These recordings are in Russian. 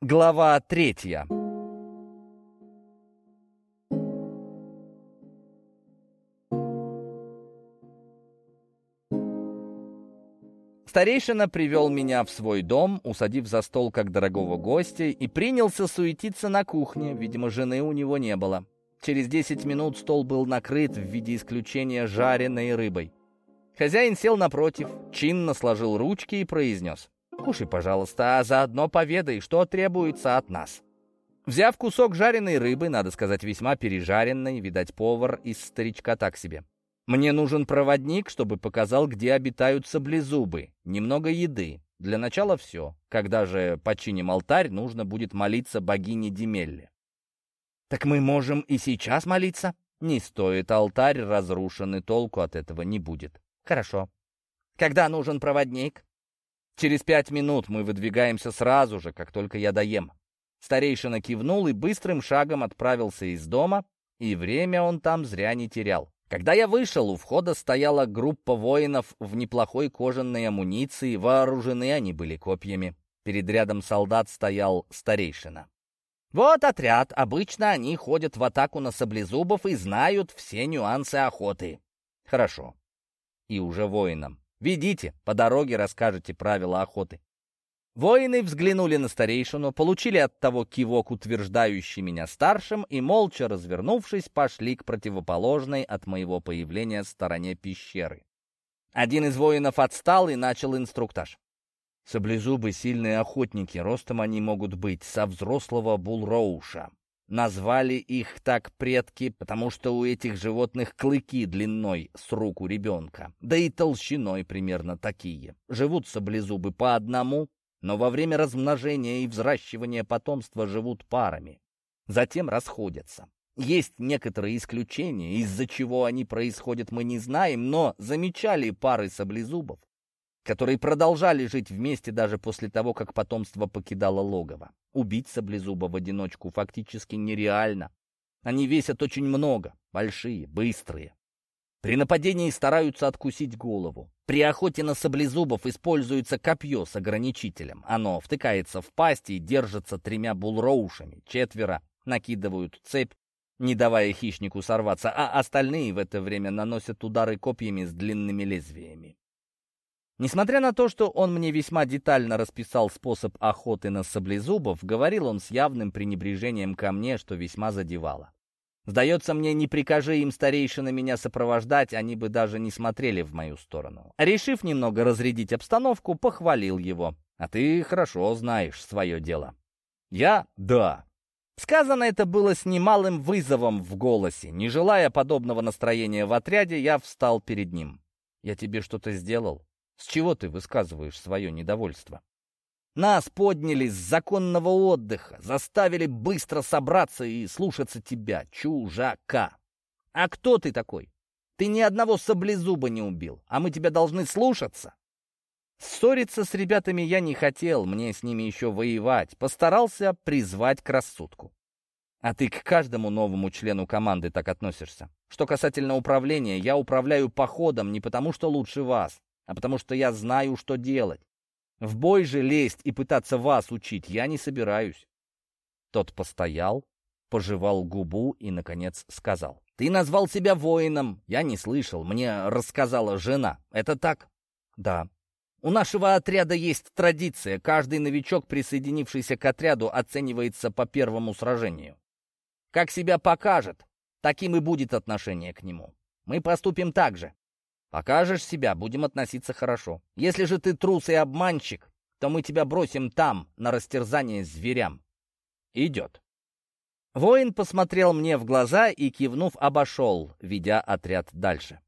Глава третья. Старейшина привел меня в свой дом, усадив за стол как дорогого гостя, и принялся суетиться на кухне, видимо, жены у него не было. Через десять минут стол был накрыт в виде исключения жареной рыбой. Хозяин сел напротив, чинно сложил ручки и произнес. «Кушай, пожалуйста, а заодно поведай, что требуется от нас». Взяв кусок жареной рыбы, надо сказать, весьма пережаренной, видать, повар из старичка так себе. Мне нужен проводник, чтобы показал, где обитают саблезубы. Немного еды. Для начала все. Когда же починим алтарь, нужно будет молиться богине Демелле. Так мы можем и сейчас молиться? Не стоит, алтарь разрушен, и толку от этого не будет. Хорошо. Когда нужен проводник? Через пять минут мы выдвигаемся сразу же, как только я доем. Старейшина кивнул и быстрым шагом отправился из дома, и время он там зря не терял. Когда я вышел, у входа стояла группа воинов в неплохой кожаной амуниции, вооружены они были копьями. Перед рядом солдат стоял старейшина. Вот отряд, обычно они ходят в атаку на саблезубов и знают все нюансы охоты. Хорошо. И уже воинам. Ведите, по дороге расскажете правила охоты. Воины взглянули на старейшину, получили от того кивок, утверждающий меня старшим, и, молча развернувшись, пошли к противоположной от моего появления стороне пещеры. Один из воинов отстал и начал инструктаж. Саблезубы — сильные охотники, ростом они могут быть со взрослого булроуша. Назвали их так предки, потому что у этих животных клыки длиной с руку ребенка, да и толщиной примерно такие. Живут саблезубы по одному, но во время размножения и взращивания потомства живут парами. Затем расходятся. Есть некоторые исключения, из-за чего они происходят, мы не знаем, но замечали пары саблезубов, которые продолжали жить вместе даже после того, как потомство покидало логово. Убить саблезуба в одиночку фактически нереально. Они весят очень много, большие, быстрые. При нападении стараются откусить голову. При охоте на саблезубов используется копье с ограничителем. Оно втыкается в пасть и держится тремя булроушами. Четверо накидывают цепь, не давая хищнику сорваться, а остальные в это время наносят удары копьями с длинными лезвиями. Несмотря на то, что он мне весьма детально расписал способ охоты на саблезубов, говорил он с явным пренебрежением ко мне, что весьма задевало. Сдается мне, не прикажи им старейшина меня сопровождать, они бы даже не смотрели в мою сторону. Решив немного разрядить обстановку, похвалил его. А ты хорошо знаешь свое дело. Я? Да. Сказано это было с немалым вызовом в голосе. Не желая подобного настроения в отряде, я встал перед ним. Я тебе что-то сделал? С чего ты высказываешь свое недовольство? Нас подняли с законного отдыха, заставили быстро собраться и слушаться тебя, чужака. А кто ты такой? Ты ни одного саблезуба не убил, а мы тебя должны слушаться. Ссориться с ребятами я не хотел, мне с ними еще воевать. Постарался призвать к рассудку. А ты к каждому новому члену команды так относишься. Что касательно управления, я управляю походом не потому, что лучше вас, а потому что я знаю, что делать. В бой же лезть и пытаться вас учить я не собираюсь. Тот постоял, пожевал губу и, наконец, сказал. «Ты назвал себя воином. Я не слышал. Мне рассказала жена. Это так?» «Да». «У нашего отряда есть традиция. Каждый новичок, присоединившийся к отряду, оценивается по первому сражению. Как себя покажет, таким и будет отношение к нему. Мы поступим так же. Покажешь себя, будем относиться хорошо. Если же ты трус и обманщик, то мы тебя бросим там, на растерзание зверям. Идет. Воин посмотрел мне в глаза и, кивнув, обошел, ведя отряд дальше.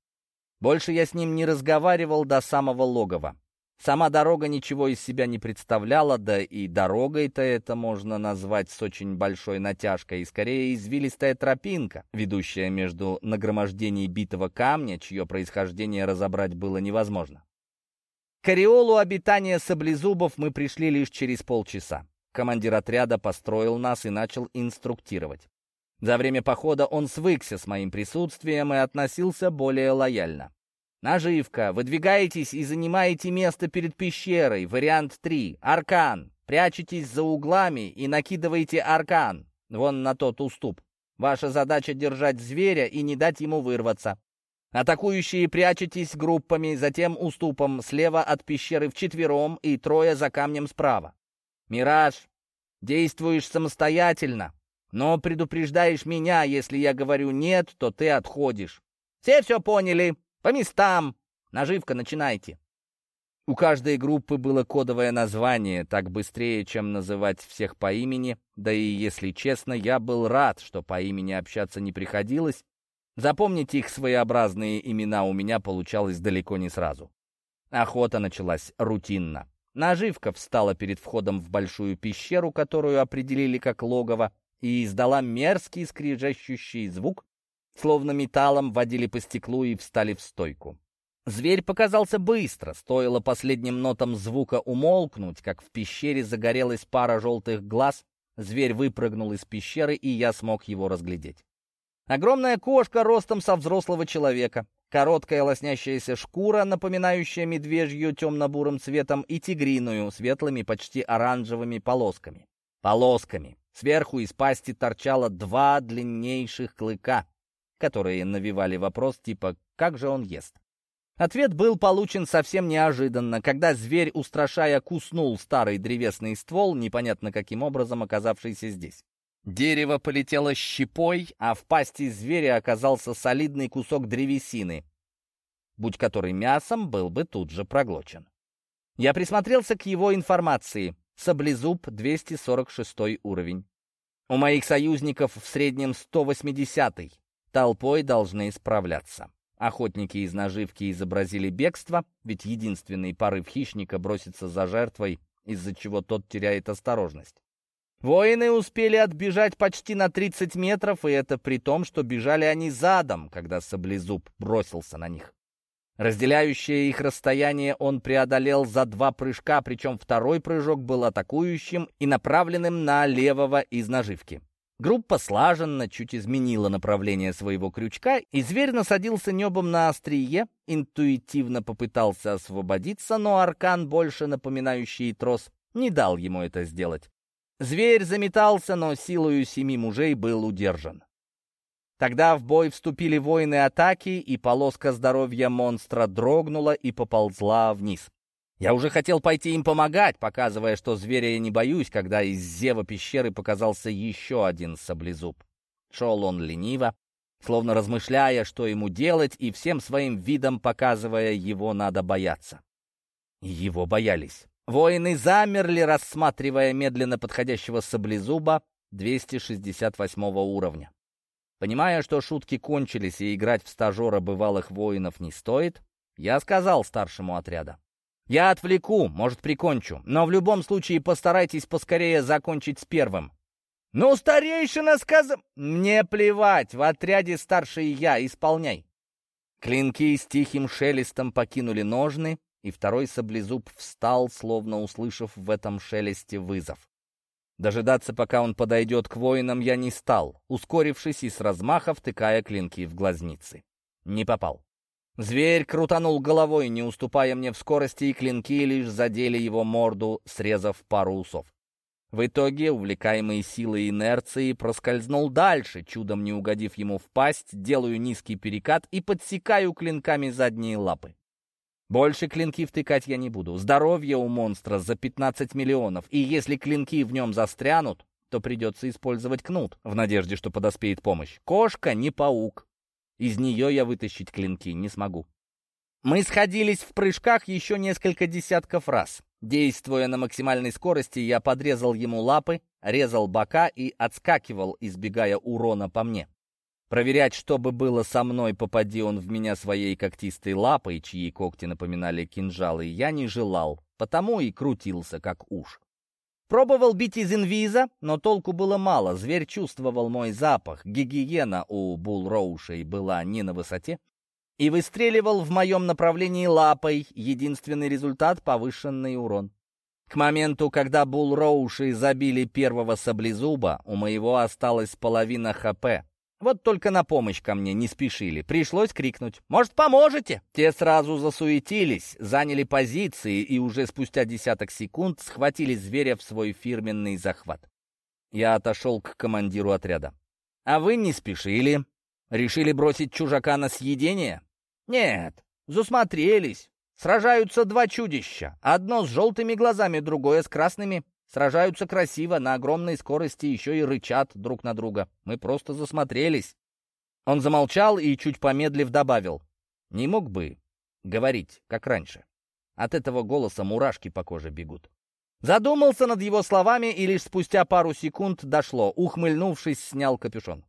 Больше я с ним не разговаривал до самого логова. Сама дорога ничего из себя не представляла, да и дорогой-то это можно назвать с очень большой натяжкой, и скорее извилистая тропинка, ведущая между нагромождений битого камня, чье происхождение разобрать было невозможно. К ореолу обитания саблезубов мы пришли лишь через полчаса. Командир отряда построил нас и начал инструктировать. За время похода он свыкся с моим присутствием и относился более лояльно. Наживка. Выдвигаетесь и занимаете место перед пещерой. Вариант 3. Аркан. Прячетесь за углами и накидывайте аркан, вон на тот уступ. Ваша задача — держать зверя и не дать ему вырваться. Атакующие прячетесь группами, затем уступом слева от пещеры вчетвером и трое за камнем справа. Мираж, действуешь самостоятельно, но предупреждаешь меня, если я говорю «нет», то ты отходишь. Все все поняли? По местам. Наживка, начинайте. У каждой группы было кодовое название, так быстрее, чем называть всех по имени, да и, если честно, я был рад, что по имени общаться не приходилось, Запомнить их своеобразные имена у меня получалось далеко не сразу. Охота началась рутинно. Наживка встала перед входом в большую пещеру, которую определили как логово, и издала мерзкий скрижащущий звук, словно металлом водили по стеклу и встали в стойку. Зверь показался быстро, стоило последним нотам звука умолкнуть, как в пещере загорелась пара желтых глаз, зверь выпрыгнул из пещеры, и я смог его разглядеть. Огромная кошка ростом со взрослого человека, короткая лоснящаяся шкура, напоминающая медвежью темно-бурым цветом, и тигриную, светлыми, почти оранжевыми полосками. Полосками. Сверху из пасти торчало два длиннейших клыка, которые навевали вопрос типа «как же он ест?». Ответ был получен совсем неожиданно, когда зверь, устрашая, куснул старый древесный ствол, непонятно каким образом оказавшийся здесь. Дерево полетело щепой, а в пасти зверя оказался солидный кусок древесины, будь который мясом был бы тут же проглочен. Я присмотрелся к его информации. Саблезуб 246 уровень. У моих союзников в среднем 180 -й. Толпой должны справляться. Охотники из наживки изобразили бегство, ведь единственный порыв хищника бросится за жертвой, из-за чего тот теряет осторожность. Воины успели отбежать почти на 30 метров, и это при том, что бежали они задом, когда Саблезуб бросился на них. Разделяющее их расстояние он преодолел за два прыжка, причем второй прыжок был атакующим и направленным на левого из наживки. Группа слаженно чуть изменила направление своего крючка, и зверь насадился небом на острие, интуитивно попытался освободиться, но аркан, больше напоминающий трос, не дал ему это сделать. Зверь заметался, но силою семи мужей был удержан. Тогда в бой вступили воины атаки, и полоска здоровья монстра дрогнула и поползла вниз. Я уже хотел пойти им помогать, показывая, что зверя я не боюсь, когда из зева пещеры показался еще один саблезуб. Шел он лениво, словно размышляя, что ему делать, и всем своим видом показывая, его надо бояться. Его боялись. Воины замерли, рассматривая медленно подходящего саблезуба 268 уровня. Понимая, что шутки кончились и играть в стажера бывалых воинов не стоит, я сказал старшему отряда. «Я отвлеку, может, прикончу, но в любом случае постарайтесь поскорее закончить с первым». «Ну, старейшина сказал...» «Мне плевать, в отряде старший я, исполняй». Клинки с тихим шелестом покинули ножны, и второй саблезуб встал, словно услышав в этом шелесте вызов. Дожидаться, пока он подойдет к воинам, я не стал, ускорившись и с размаха втыкая клинки в глазницы. Не попал. Зверь крутанул головой, не уступая мне в скорости, и клинки лишь задели его морду, срезав пару усов. В итоге, увлекаемый силой инерции, проскользнул дальше, чудом не угодив ему в пасть, делаю низкий перекат и подсекаю клинками задние лапы. Больше клинки втыкать я не буду. Здоровье у монстра за 15 миллионов, и если клинки в нем застрянут, то придется использовать кнут, в надежде, что подоспеет помощь. Кошка не паук. Из нее я вытащить клинки не смогу. Мы сходились в прыжках еще несколько десятков раз. Действуя на максимальной скорости, я подрезал ему лапы, резал бока и отскакивал, избегая урона по мне. Проверять, что бы было со мной, попади он в меня своей когтистой лапой, чьи когти напоминали кинжалы, я не желал, потому и крутился, как уж. Пробовал бить из инвиза, но толку было мало. Зверь чувствовал мой запах. Гигиена у булроушей была не на высоте. И выстреливал в моем направлении лапой. Единственный результат — повышенный урон. К моменту, когда булроуши забили первого саблезуба, у моего осталась половина ХП. Вот только на помощь ко мне не спешили. Пришлось крикнуть «Может, поможете?» Те сразу засуетились, заняли позиции и уже спустя десяток секунд схватили зверя в свой фирменный захват. Я отошел к командиру отряда. «А вы не спешили? Решили бросить чужака на съедение?» «Нет, засмотрелись. Сражаются два чудища. Одно с желтыми глазами, другое с красными. Сражаются красиво, на огромной скорости, еще и рычат друг на друга. Мы просто засмотрелись. Он замолчал и, чуть помедлив, добавил. Не мог бы говорить, как раньше. От этого голоса мурашки по коже бегут. Задумался над его словами, и лишь спустя пару секунд дошло. Ухмыльнувшись, снял капюшон.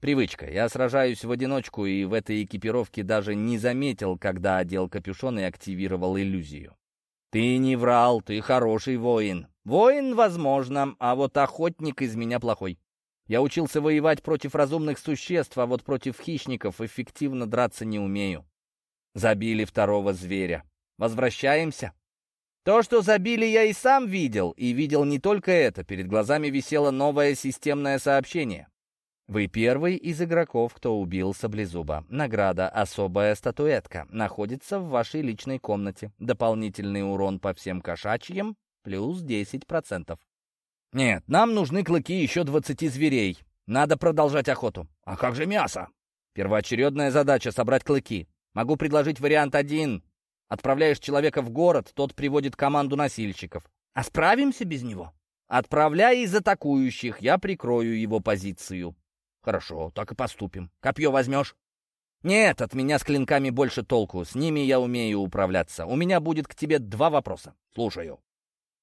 Привычка. Я сражаюсь в одиночку и в этой экипировке даже не заметил, когда одел капюшон и активировал иллюзию. «Ты не врал, ты хороший воин. Воин, возможно, а вот охотник из меня плохой. Я учился воевать против разумных существ, а вот против хищников эффективно драться не умею. Забили второго зверя. Возвращаемся?» То, что забили, я и сам видел, и видел не только это. Перед глазами висело новое системное сообщение. Вы первый из игроков, кто убил Саблезуба. Награда «Особая статуэтка» находится в вашей личной комнате. Дополнительный урон по всем кошачьим плюс 10%. Нет, нам нужны клыки еще 20 зверей. Надо продолжать охоту. А как же мясо? Первоочередная задача — собрать клыки. Могу предложить вариант один. Отправляешь человека в город, тот приводит команду носильщиков. А справимся без него? Отправляй из атакующих, я прикрою его позицию. «Хорошо, так и поступим. Копье возьмешь?» «Нет, от меня с клинками больше толку. С ними я умею управляться. У меня будет к тебе два вопроса. Слушаю».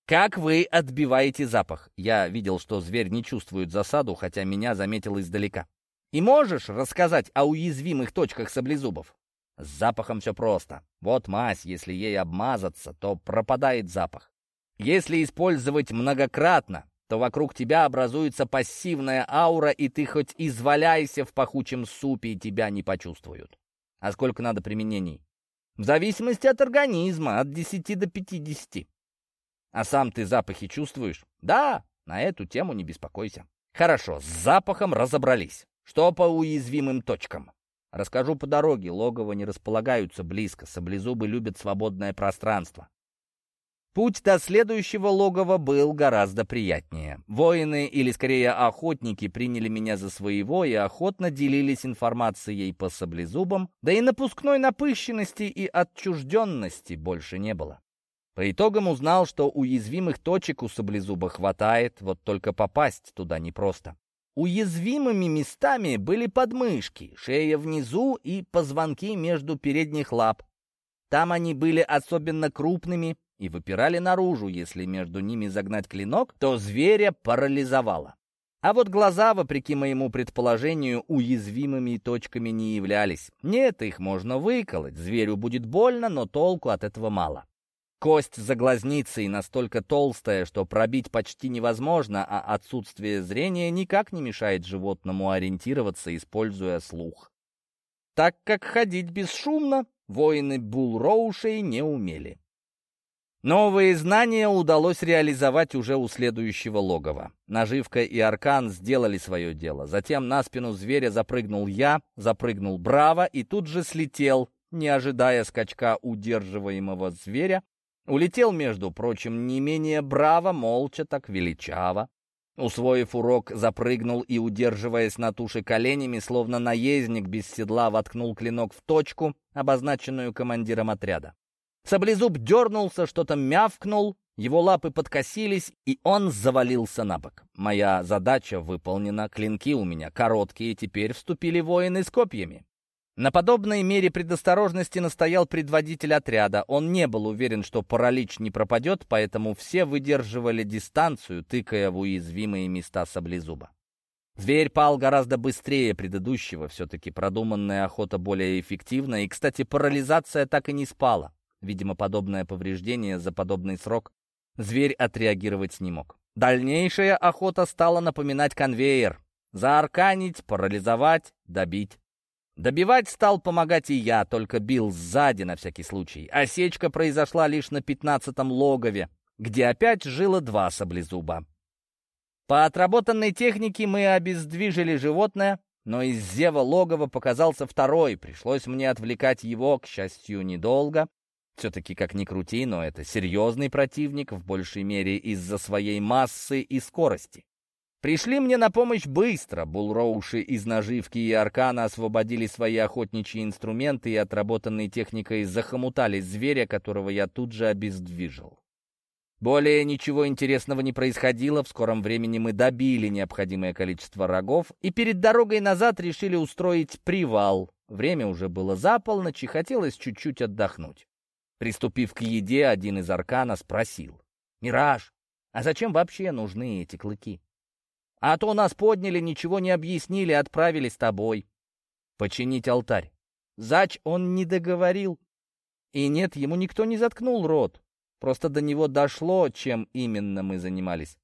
«Как вы отбиваете запах?» Я видел, что зверь не чувствует засаду, хотя меня заметил издалека. «И можешь рассказать о уязвимых точках саблезубов?» С запахом все просто. Вот мазь, если ей обмазаться, то пропадает запах. Если использовать многократно, то вокруг тебя образуется пассивная аура, и ты хоть изваляйся в пахучем супе, и тебя не почувствуют. А сколько надо применений? В зависимости от организма, от 10 до 50. А сам ты запахи чувствуешь? Да, на эту тему не беспокойся. Хорошо, с запахом разобрались. Что по уязвимым точкам? Расскажу по дороге, логово не располагаются близко, саблезубы любят свободное пространство. Путь до следующего логова был гораздо приятнее. Воины, или скорее охотники, приняли меня за своего и охотно делились информацией по саблезубам, да и напускной напыщенности и отчужденности больше не было. По итогам узнал, что уязвимых точек у саблезуба хватает, вот только попасть туда непросто. Уязвимыми местами были подмышки, шея внизу и позвонки между передних лап. Там они были особенно крупными, и выпирали наружу. Если между ними загнать клинок, то зверя парализовало. А вот глаза, вопреки моему предположению, уязвимыми точками не являлись. Нет, их можно выколоть, зверю будет больно, но толку от этого мало. Кость за глазницей настолько толстая, что пробить почти невозможно, а отсутствие зрения никак не мешает животному ориентироваться, используя слух. Так как ходить бесшумно воины Булроушей не умели. Новые знания удалось реализовать уже у следующего логова. Наживка и аркан сделали свое дело. Затем на спину зверя запрыгнул я, запрыгнул Браво и тут же слетел, не ожидая скачка удерживаемого зверя. Улетел, между прочим, не менее Браво, молча так величаво. Усвоив урок, запрыгнул и, удерживаясь на туше коленями, словно наездник без седла, воткнул клинок в точку, обозначенную командиром отряда. Саблезуб дернулся, что-то мявкнул, его лапы подкосились, и он завалился на бок. Моя задача выполнена, клинки у меня короткие, теперь вступили воины с копьями. На подобной мере предосторожности настоял предводитель отряда. Он не был уверен, что паралич не пропадет, поэтому все выдерживали дистанцию, тыкая в уязвимые места саблезуба. Зверь пал гораздо быстрее предыдущего, все-таки продуманная охота более эффективна, и, кстати, парализация так и не спала. Видимо, подобное повреждение за подобный срок зверь отреагировать не мог. Дальнейшая охота стала напоминать конвейер. Заарканить, парализовать, добить. Добивать стал помогать и я, только бил сзади на всякий случай. Осечка произошла лишь на пятнадцатом логове, где опять жило два саблезуба. По отработанной технике мы обездвижили животное, но из зева логова показался второй. Пришлось мне отвлекать его, к счастью, недолго. Все-таки, как ни крути, но это серьезный противник, в большей мере из-за своей массы и скорости. Пришли мне на помощь быстро. Булроуши из наживки и аркана освободили свои охотничьи инструменты и отработанной техникой захомутали зверя, которого я тут же обездвижил. Более ничего интересного не происходило, в скором времени мы добили необходимое количество рогов и перед дорогой назад решили устроить привал. Время уже было за полночь и хотелось чуть-чуть отдохнуть. Приступив к еде, один из аркана спросил. «Мираж, а зачем вообще нужны эти клыки?» А то нас подняли, ничего не объяснили, отправили с тобой. Починить алтарь. Зач он не договорил. И нет, ему никто не заткнул рот. Просто до него дошло, чем именно мы занимались.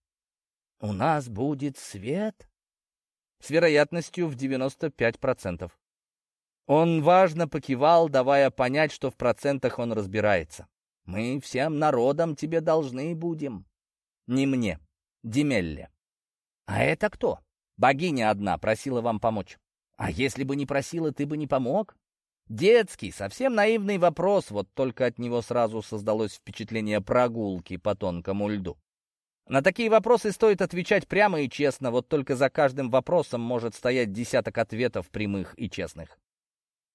У нас будет свет? С вероятностью в 95%. Он важно покивал, давая понять, что в процентах он разбирается. Мы всем народом тебе должны будем. Не мне, Демелле. «А это кто?» «Богиня одна просила вам помочь». «А если бы не просила, ты бы не помог?» Детский, совсем наивный вопрос, вот только от него сразу создалось впечатление прогулки по тонкому льду. На такие вопросы стоит отвечать прямо и честно, вот только за каждым вопросом может стоять десяток ответов прямых и честных.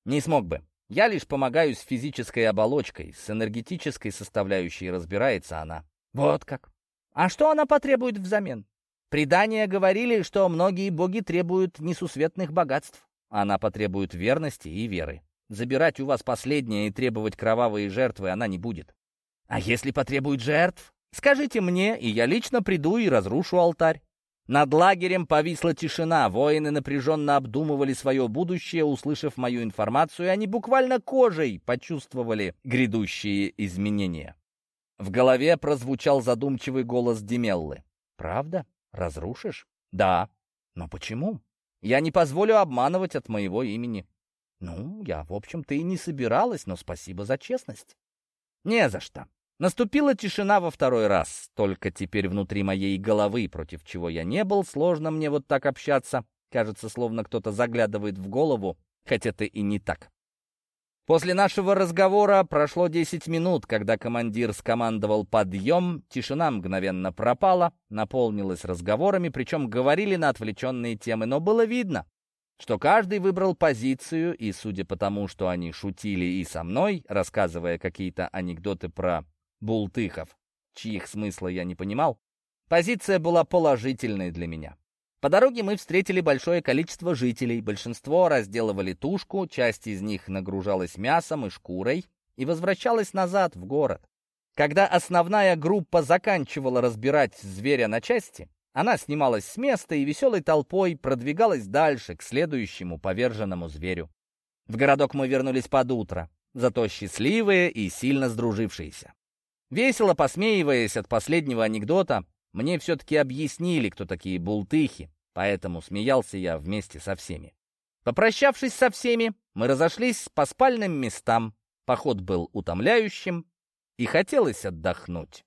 Не смог бы. Я лишь помогаю с физической оболочкой, с энергетической составляющей разбирается она. Вот как. А что она потребует взамен? Предания говорили, что многие боги требуют несусветных богатств. Она потребует верности и веры. Забирать у вас последнее и требовать кровавые жертвы она не будет. А если потребует жертв, скажите мне, и я лично приду и разрушу алтарь. Над лагерем повисла тишина, воины напряженно обдумывали свое будущее, услышав мою информацию, они буквально кожей почувствовали грядущие изменения. В голове прозвучал задумчивый голос Демеллы. «Правда? Разрушишь? Да. Но почему? Я не позволю обманывать от моего имени. Ну, я, в общем-то, и не собиралась, но спасибо за честность. Не за что. Наступила тишина во второй раз. Только теперь внутри моей головы, против чего я не был, сложно мне вот так общаться. Кажется, словно кто-то заглядывает в голову, хотя это и не так. После нашего разговора прошло 10 минут, когда командир скомандовал подъем, тишина мгновенно пропала, наполнилась разговорами, причем говорили на отвлеченные темы, но было видно, что каждый выбрал позицию, и судя по тому, что они шутили и со мной, рассказывая какие-то анекдоты про бултыхов, чьих смысла я не понимал, позиция была положительной для меня. По дороге мы встретили большое количество жителей. Большинство разделывали тушку, часть из них нагружалась мясом и шкурой и возвращалась назад в город. Когда основная группа заканчивала разбирать зверя на части, она снималась с места и веселой толпой продвигалась дальше, к следующему поверженному зверю. В городок мы вернулись под утро, зато счастливые и сильно сдружившиеся. Весело посмеиваясь от последнего анекдота, мне все-таки объяснили, кто такие бултыхи, поэтому смеялся я вместе со всеми. Попрощавшись со всеми, мы разошлись по спальным местам. Поход был утомляющим, и хотелось отдохнуть.